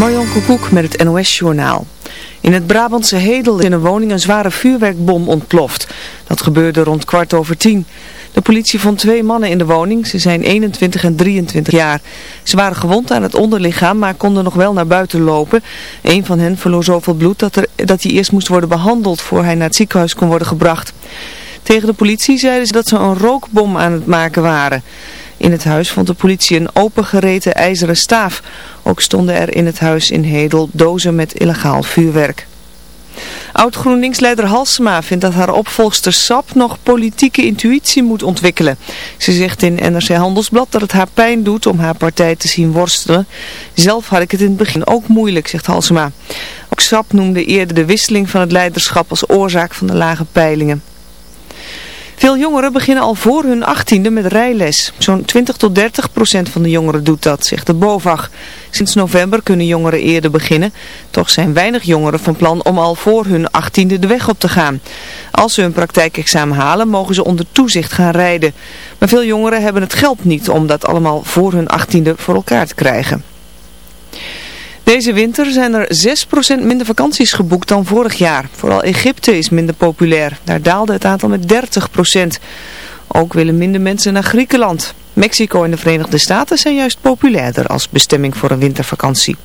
Marjon Koekoek met het NOS-journaal. In het Brabantse Hedel is in een woning een zware vuurwerkbom ontploft. Dat gebeurde rond kwart over tien. De politie vond twee mannen in de woning. Ze zijn 21 en 23 jaar. Ze waren gewond aan het onderlichaam, maar konden nog wel naar buiten lopen. Een van hen verloor zoveel bloed dat, er, dat hij eerst moest worden behandeld voor hij naar het ziekenhuis kon worden gebracht. Tegen de politie zeiden ze dat ze een rookbom aan het maken waren. In het huis vond de politie een opengereten ijzeren staaf. Ook stonden er in het huis in Hedel dozen met illegaal vuurwerk. Oud-GroenLinks-leider Halsema vindt dat haar opvolgster Sap nog politieke intuïtie moet ontwikkelen. Ze zegt in NRC Handelsblad dat het haar pijn doet om haar partij te zien worstelen. Zelf had ik het in het begin ook moeilijk, zegt Halsema. Ook Sap noemde eerder de wisseling van het leiderschap als oorzaak van de lage peilingen. Veel jongeren beginnen al voor hun achttiende met rijles. Zo'n 20 tot 30 procent van de jongeren doet dat, zegt de BOVAG. Sinds november kunnen jongeren eerder beginnen. Toch zijn weinig jongeren van plan om al voor hun achttiende de weg op te gaan. Als ze hun praktijkexamen halen, mogen ze onder toezicht gaan rijden. Maar veel jongeren hebben het geld niet om dat allemaal voor hun achttiende voor elkaar te krijgen. Deze winter zijn er 6% minder vakanties geboekt dan vorig jaar. Vooral Egypte is minder populair. Daar daalde het aantal met 30%. Ook willen minder mensen naar Griekenland. Mexico en de Verenigde Staten zijn juist populairder als bestemming voor een wintervakantie.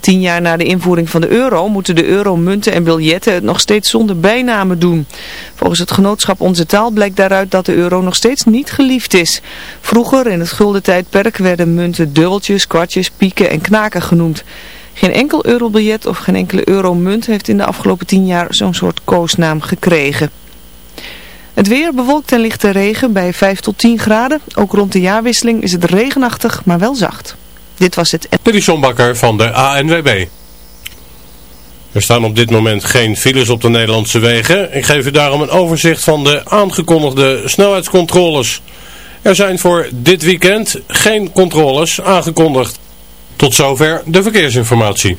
Tien jaar na de invoering van de euro moeten de euromunten en biljetten het nog steeds zonder bijnamen doen. Volgens het genootschap Onze Taal blijkt daaruit dat de euro nog steeds niet geliefd is. Vroeger in het guldentijdperk werden munten dubbeltjes, kwartjes, pieken en knaken genoemd. Geen enkel eurobiljet of geen enkele euromunt heeft in de afgelopen tien jaar zo'n soort koosnaam gekregen. Het weer bewolkt en lichte regen bij 5 tot 10 graden. Ook rond de jaarwisseling is het regenachtig, maar wel zacht. Dit was het... Dit Bakker van de ANWB. Er staan op dit moment geen files op de Nederlandse wegen. Ik geef u daarom een overzicht van de aangekondigde snelheidscontroles. Er zijn voor dit weekend geen controles aangekondigd. Tot zover de verkeersinformatie.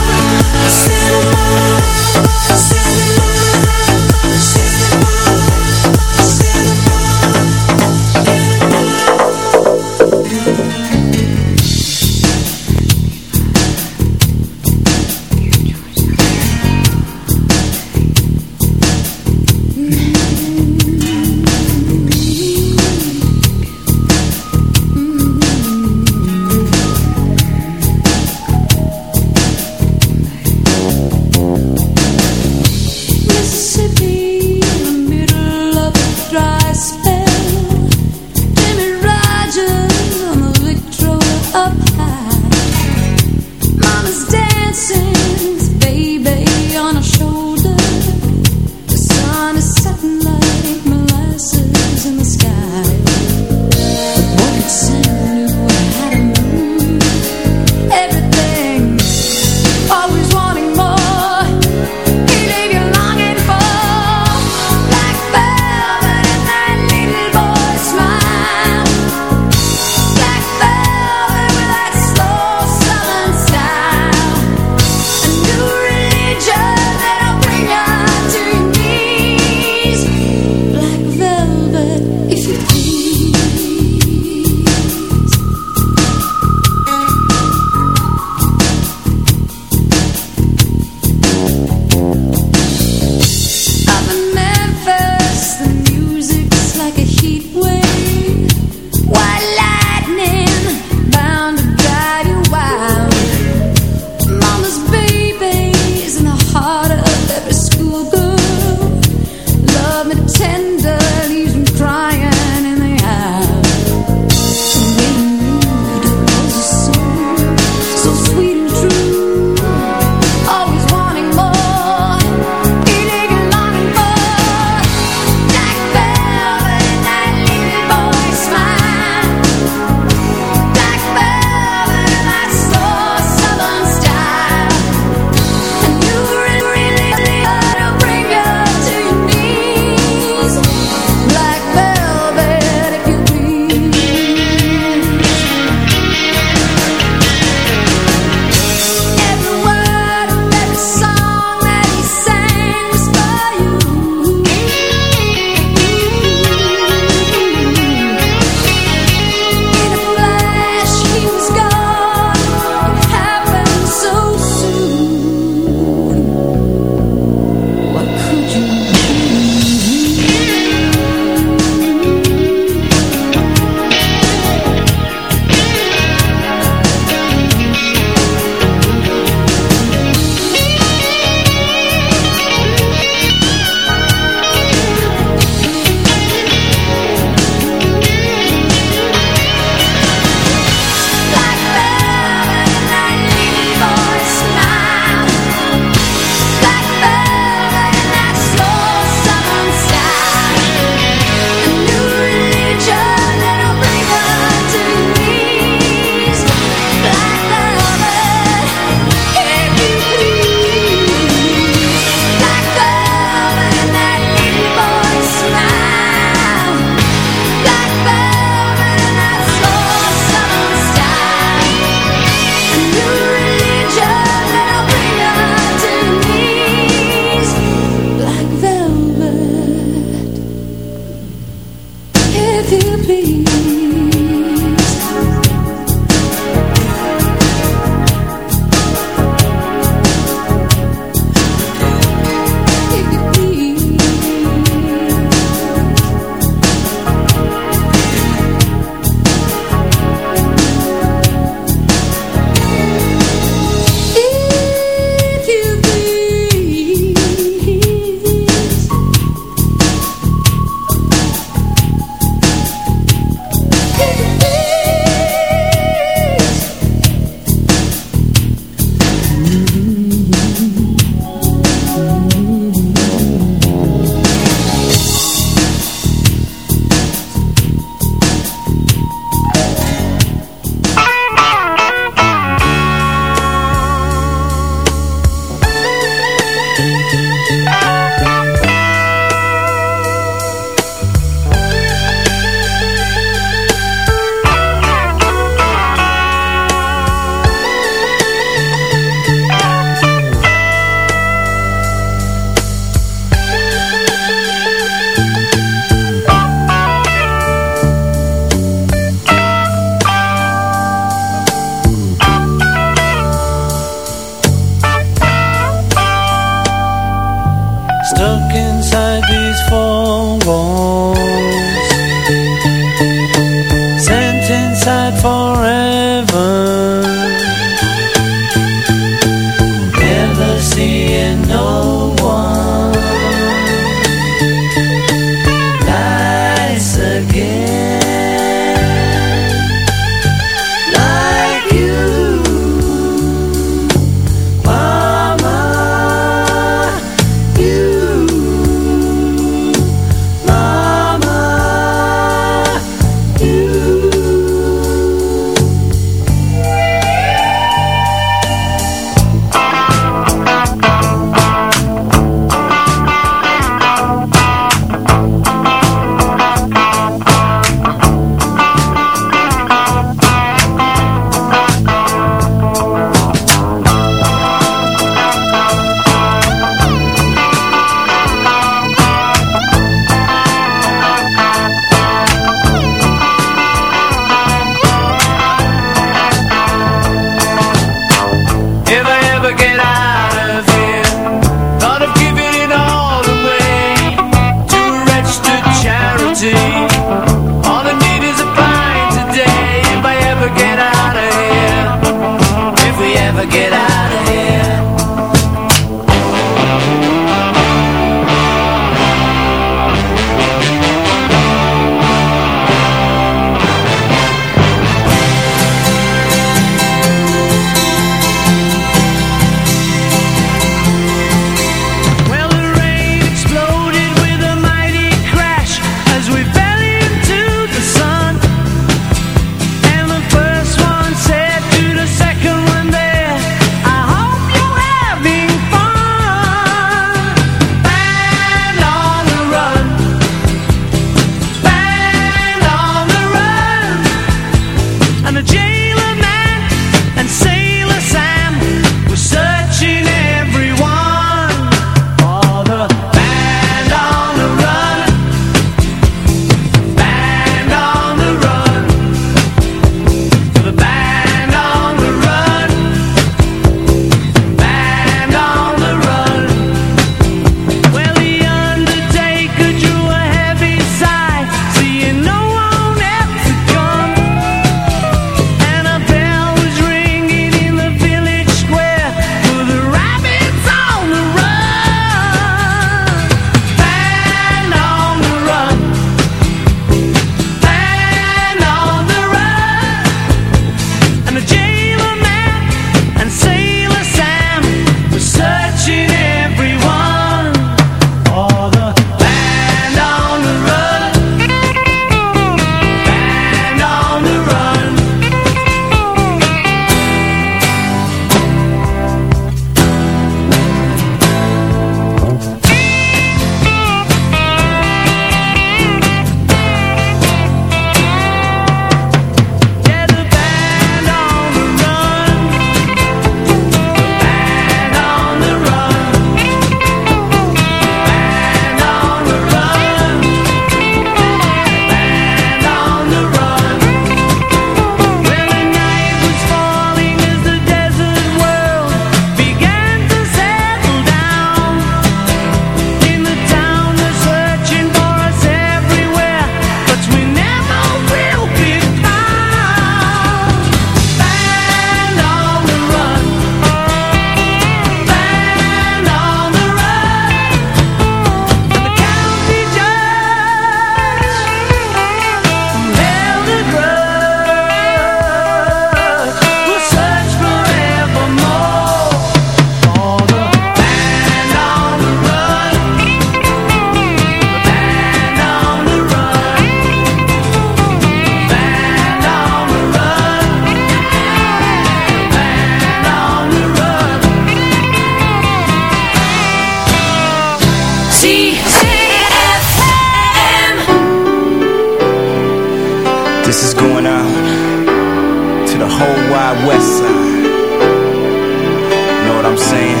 I'm saying?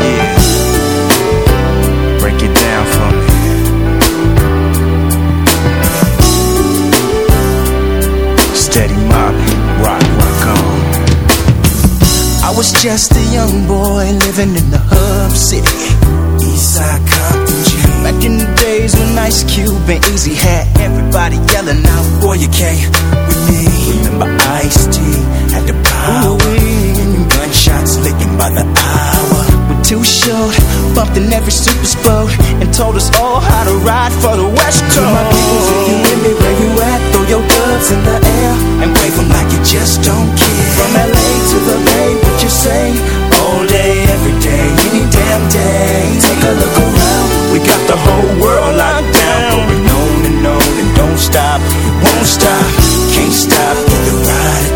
Yeah. Break it down for me. Steady mob, rock, rock on. I was just a young boy living in the hub city. Eastside Compton G. Back in the days when Ice Cube and Eazy had everybody yelling out, Boy, you can't with me. Remember Ice T had the power. Ooh by the hour. We're too short, bumped in every super boat And told us all how to ride for the West Coast. To my people, if you with me where you at Throw your gloves in the air. And wave them like you just don't care. From LA to the Bay, what you say? All day, every day, any damn day. Take a look around, we got the whole world locked down. Going on and on and don't stop, won't stop Can't stop, we can ride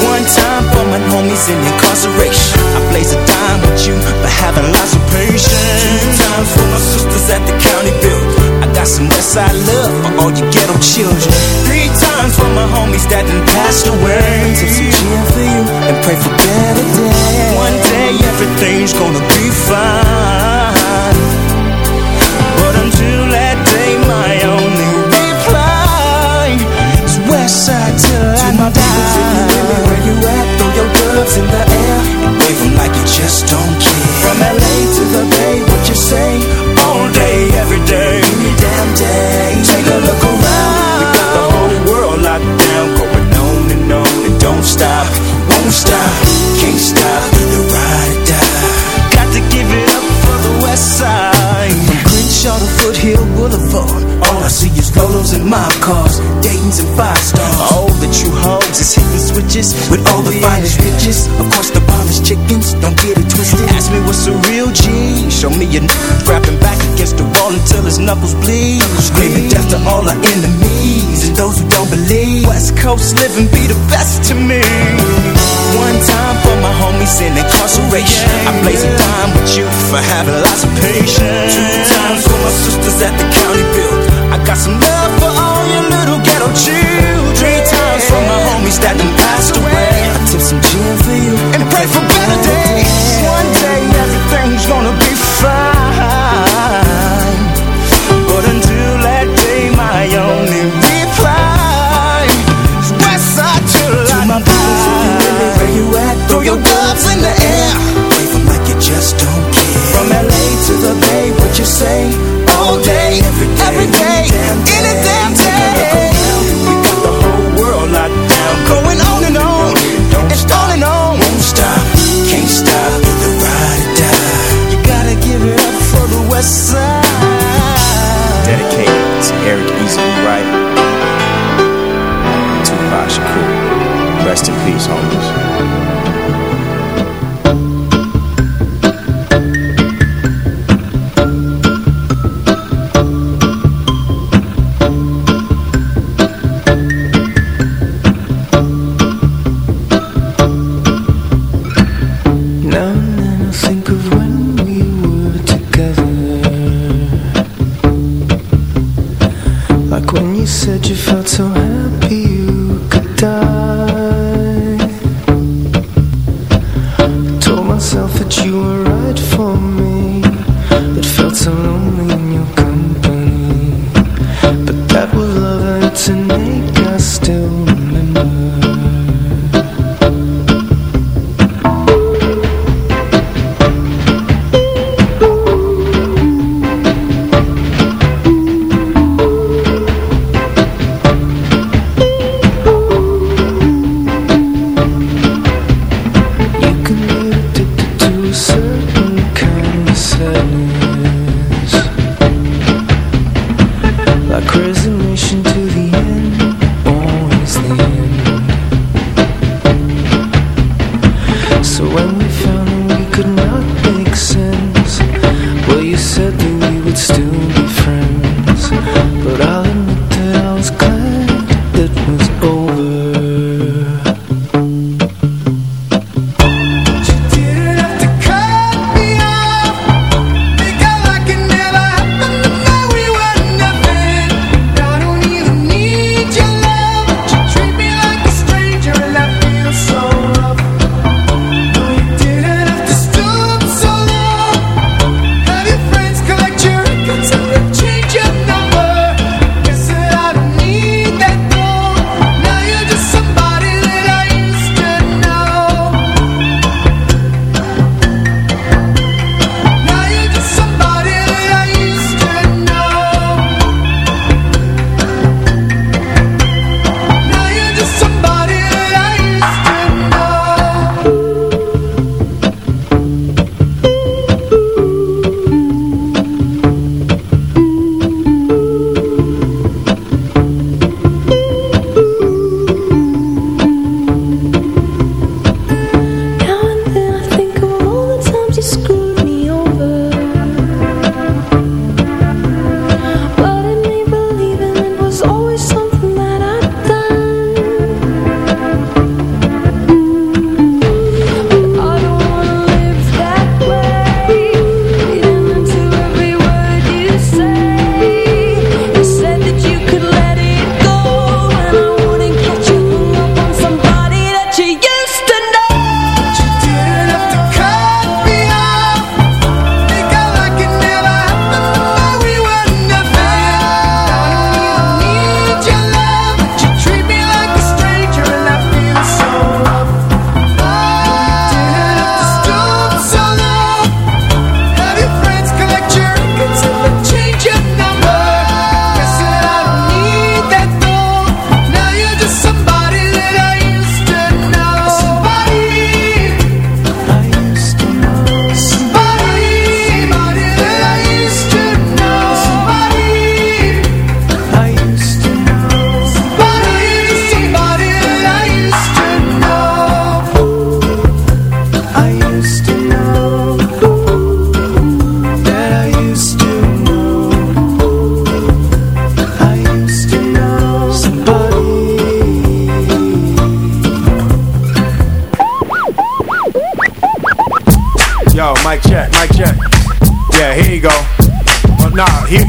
One time for my homies in incarceration. I blaze a dime with you for having lots of patience. Two times for my sisters at the county bill I got some Westside love for all you ghetto children. Three times for my homies that done passed away. Take some cheer for you and pray for better days. One day everything's gonna be fine. Show me a n rapping back against the wall until his knuckles bleed. Screaming death to all our enemies and those who don't believe. West Coast living be the best to me. One time for my homies in incarceration. I blaze a dime with you for having lots of patience. Two times for my sisters at the county build. I got some love for all your little ghetto children. Three times for my homies that done passed away. I tip some gin for you and pray for better days. One day Throw your gloves in the air. Wave 'em like you just don't care. From LA to the Bay, what you say? All day, every day, every day any damn day. We got the whole world locked down, going on and on, don't and stop, on and on. Won't stop, can't stop, the ride or die. You gotta give it up for the West Side. Dedicated to Eric Eazy Wright, Tupac Shakur. Rest in peace, homies.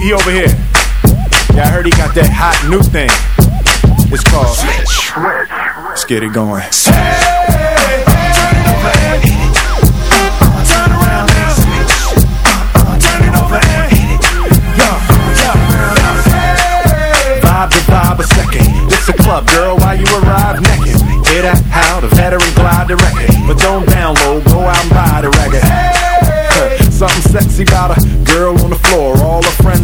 He, over here. Yeah, I heard he got that hot new thing. It's called Switch. Let's get it going. Vibe to vibe a second. This a club, girl, while you arrive naked. Hear that? How the veteran glide the record. But don't download, go out and buy the record. Something sexy about a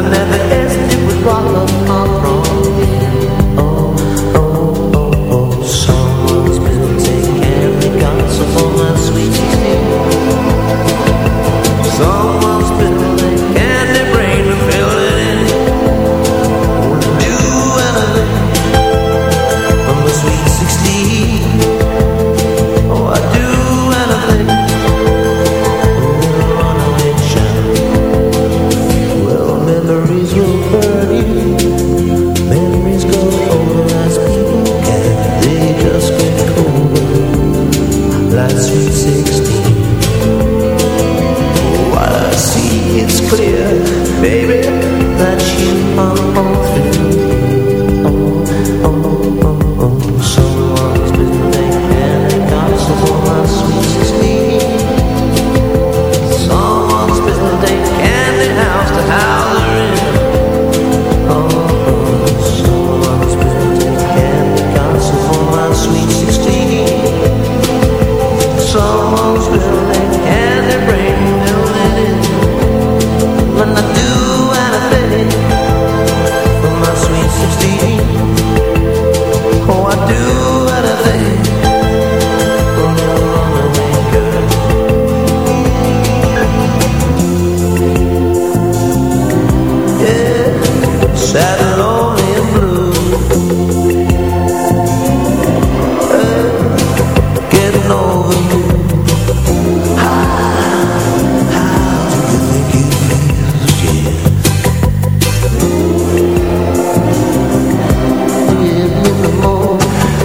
I never guessed it would rock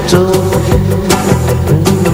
door.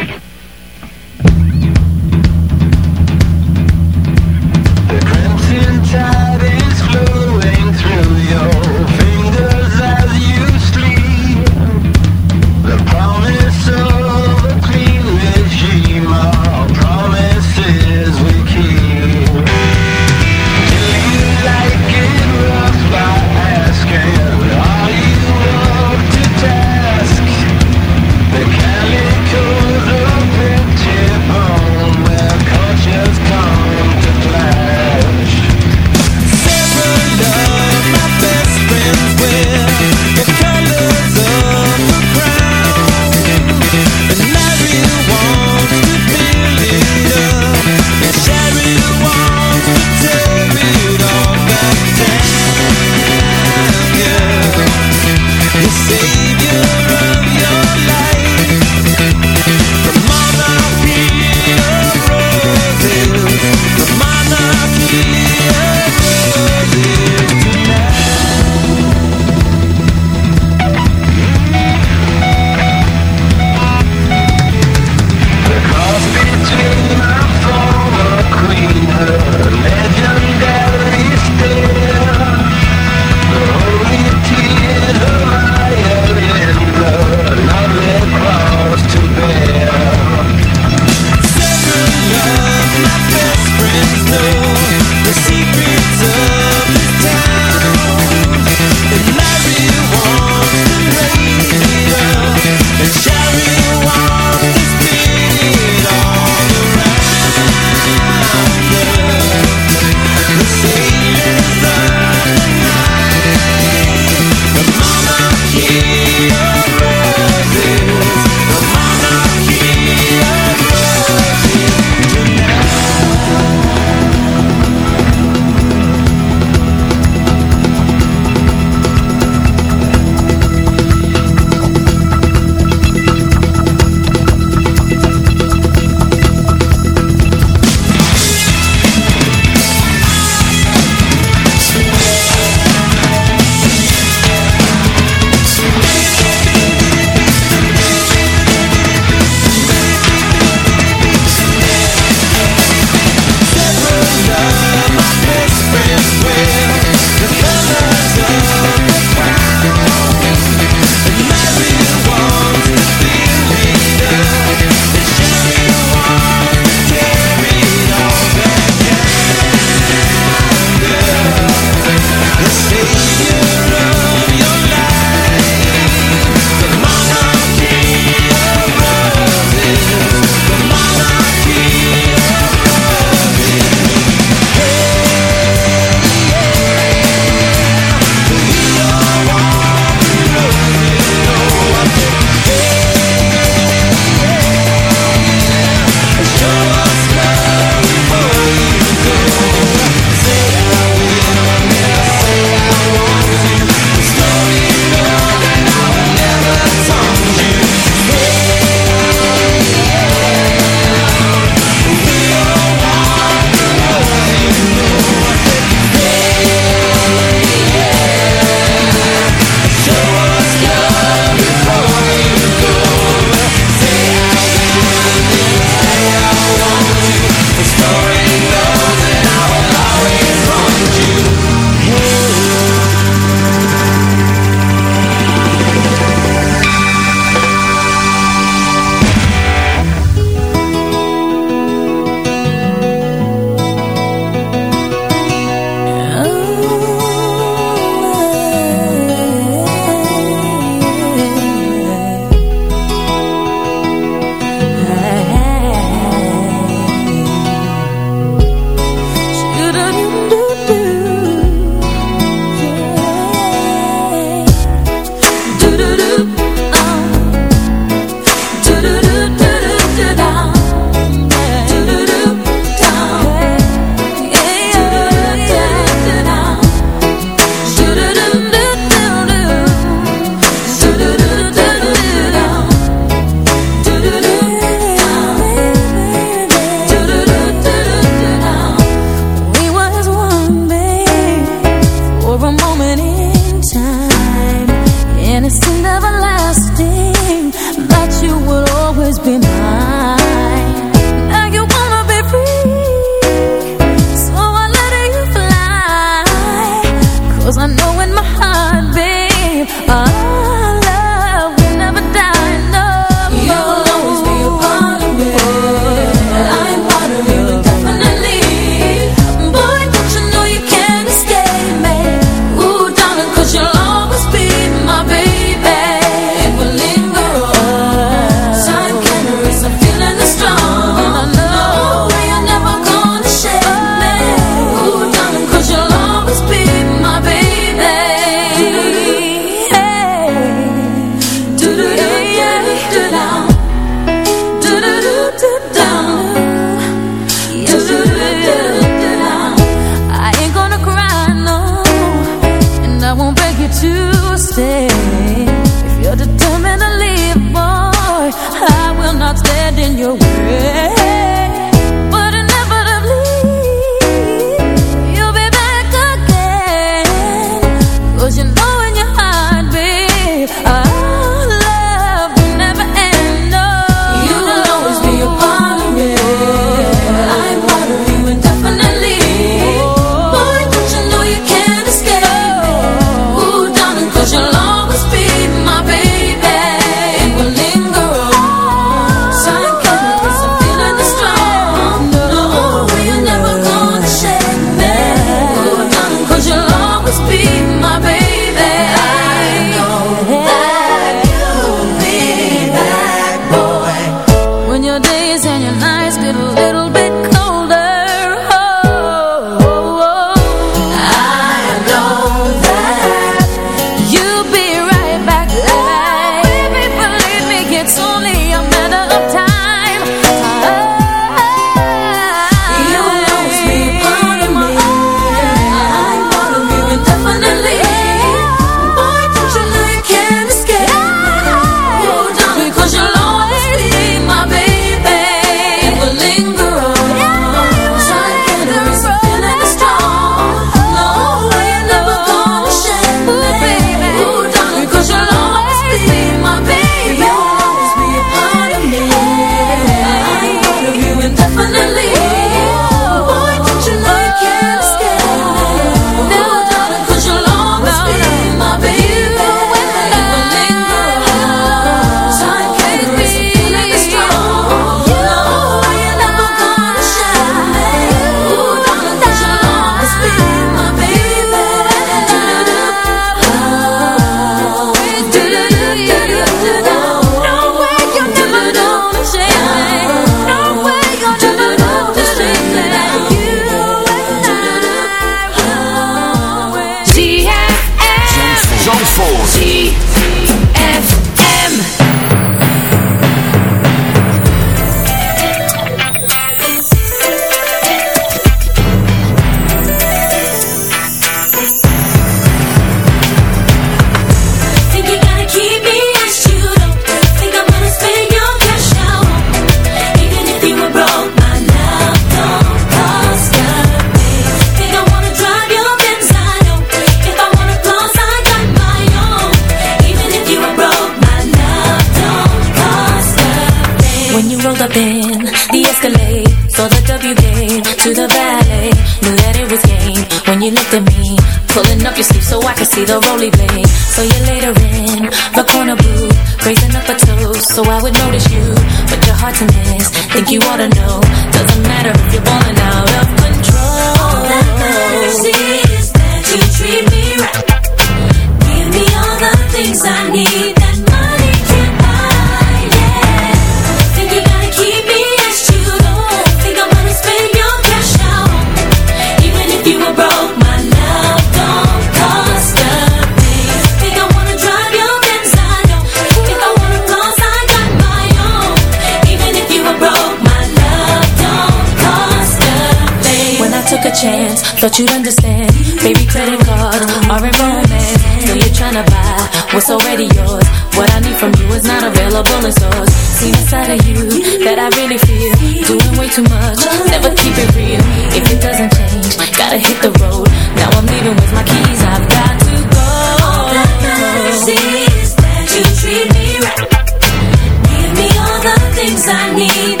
Give me all the things I need